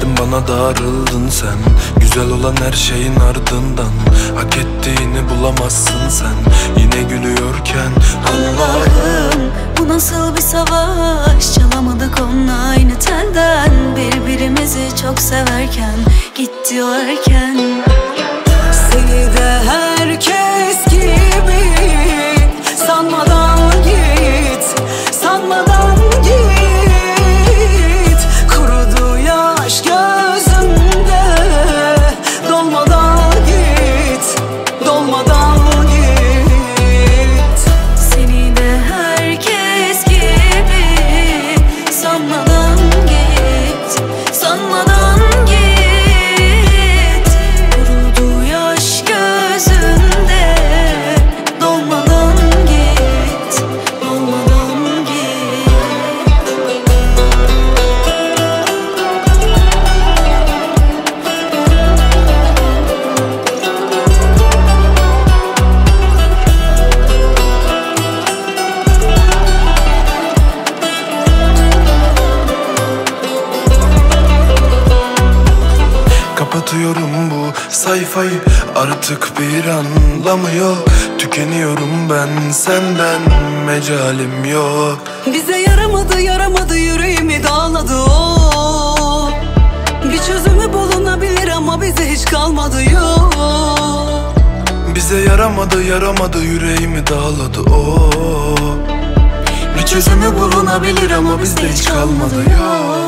Bilemedim bana darıldın sen. Güzel olan her şeyin ardından Hak ettiğini bulamazsın sen. Yine gülüyorken Allah'ım bu nasıl bir savaş? Çalamadık onunla aynı telden. Birbirimizi çok severken Gitti o Kapatıyorum bu sayfayı. Artık bir anlamı yok Tükeniyorum ben senden Mecalim yok. Bize yaramadı yaramadı yüreğimi dağladı o Bir çözümü bulunabilir ama bize hiç kalmadı yok. Bize yaramadı yaramadı yüreğimi dağladı o Bir çözümü bulunabilir ama bizde hiç kalmadı yok